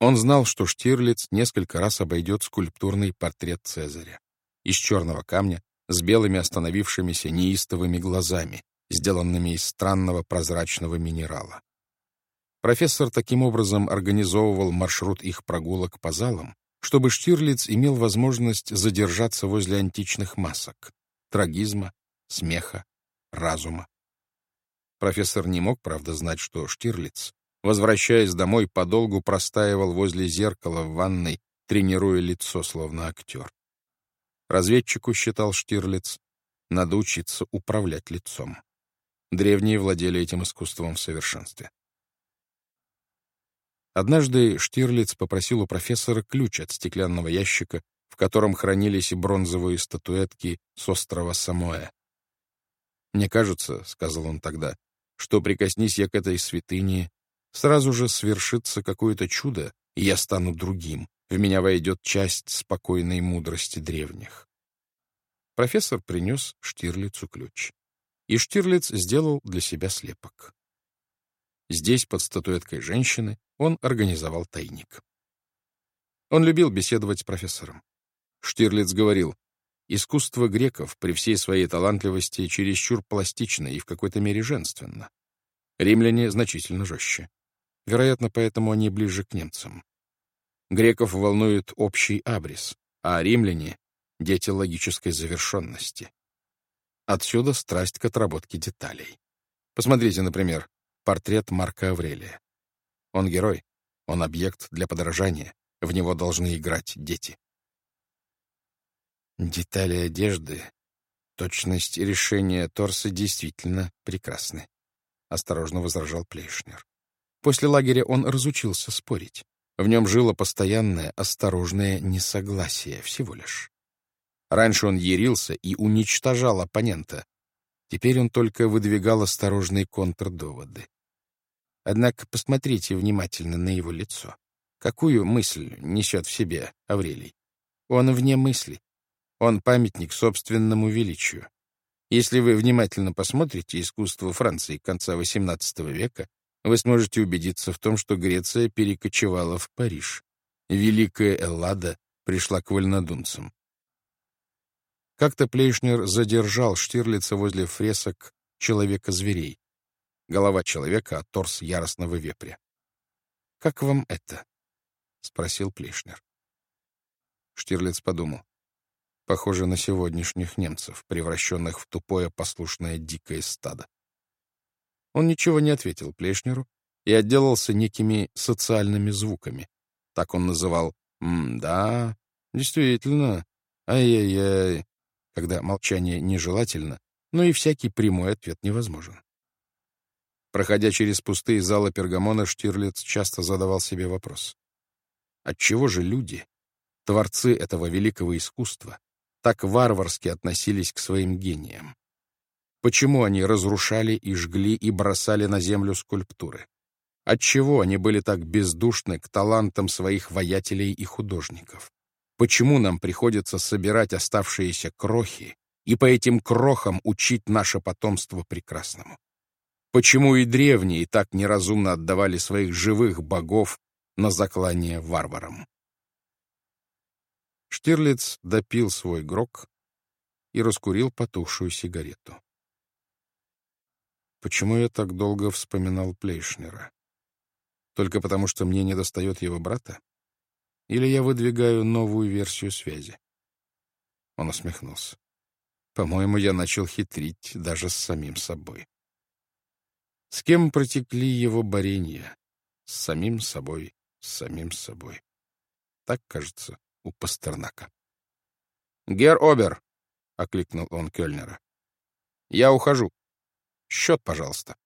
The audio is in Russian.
Он знал, что Штирлиц несколько раз обойдет скульптурный портрет Цезаря из черного камня с белыми остановившимися неистовыми глазами, сделанными из странного прозрачного минерала. Профессор таким образом организовывал маршрут их прогулок по залам, чтобы Штирлиц имел возможность задержаться возле античных масок — трагизма, смеха, разума. Профессор не мог, правда, знать, что Штирлиц, возвращаясь домой, подолгу простаивал возле зеркала в ванной, тренируя лицо, словно актер. Разведчику, считал Штирлиц, надо учиться управлять лицом. Древние владели этим искусством в совершенстве. Однажды Штирлиц попросил у профессора ключ от стеклянного ящика, в котором хранились бронзовые статуэтки с острова Самоэ. «Мне кажется, — сказал он тогда, — что прикоснись я к этой святыне, сразу же свершится какое-то чудо, и я стану другим, в меня войдет часть спокойной мудрости древних». Профессор принес Штирлицу ключ, и Штирлиц сделал для себя слепок. Здесь, под статуэткой женщины, он организовал тайник. Он любил беседовать с профессором. Штирлиц говорил, искусство греков при всей своей талантливости чересчур пластично и в какой-то мере женственно. Римляне значительно жестче. Вероятно, поэтому они ближе к немцам. Греков волнует общий абрис, а римляне — дети логической завершенности. Отсюда страсть к отработке деталей. Посмотрите, например, портрет Марка Аврелия. Он герой, он объект для подражания, в него должны играть дети. Детали одежды, точность решения торса действительно прекрасны, — осторожно возражал Плейшнер. После лагеря он разучился спорить. В нем жило постоянное, осторожное несогласие всего лишь. Раньше он ярился и уничтожал оппонента. Теперь он только выдвигал осторожные контрдоводы. Однако посмотрите внимательно на его лицо. Какую мысль несет в себе Аврелий? Он вне мысли. Он памятник собственному величию. Если вы внимательно посмотрите искусство Франции конца XVIII века, вы сможете убедиться в том, что Греция перекочевала в Париж. Великая Эллада пришла к вольнодумцам. Как-то Плейшнер задержал Штирлица возле фресок «Человека-зверей», голова человека, а торс яростного вепря. «Как вам это?» — спросил Плешнер. Штирлиц подумал. Похоже на сегодняшних немцев, превращенных в тупое послушное дикое стадо. Он ничего не ответил Плешнеру и отделался некими социальными звуками. Так он называл «М-да, действительно, ай-яй-яй», когда молчание нежелательно, но и всякий прямой ответ невозможен. Проходя через пустые залы Пергамона, Штирлиц часто задавал себе вопрос. Отчего же люди, творцы этого великого искусства, так варварски относились к своим гениям? Почему они разрушали и жгли и бросали на землю скульптуры? Отчего они были так бездушны к талантам своих воятелей и художников? Почему нам приходится собирать оставшиеся крохи и по этим крохам учить наше потомство прекрасному? Почему и древние так неразумно отдавали своих живых богов на заклание варварам? Штирлиц допил свой грок и раскурил потухшую сигарету. Почему я так долго вспоминал Плейшнера? Только потому, что мне недостает его брата? Или я выдвигаю новую версию связи? Он усмехнулся. По-моему, я начал хитрить даже с самим собой. С кем протекли его борения? С самим собой, с самим собой. Так, кажется, у Пастернака. «Гер Обер!» — окликнул он Кёльнера. «Я ухожу. Счет, пожалуйста».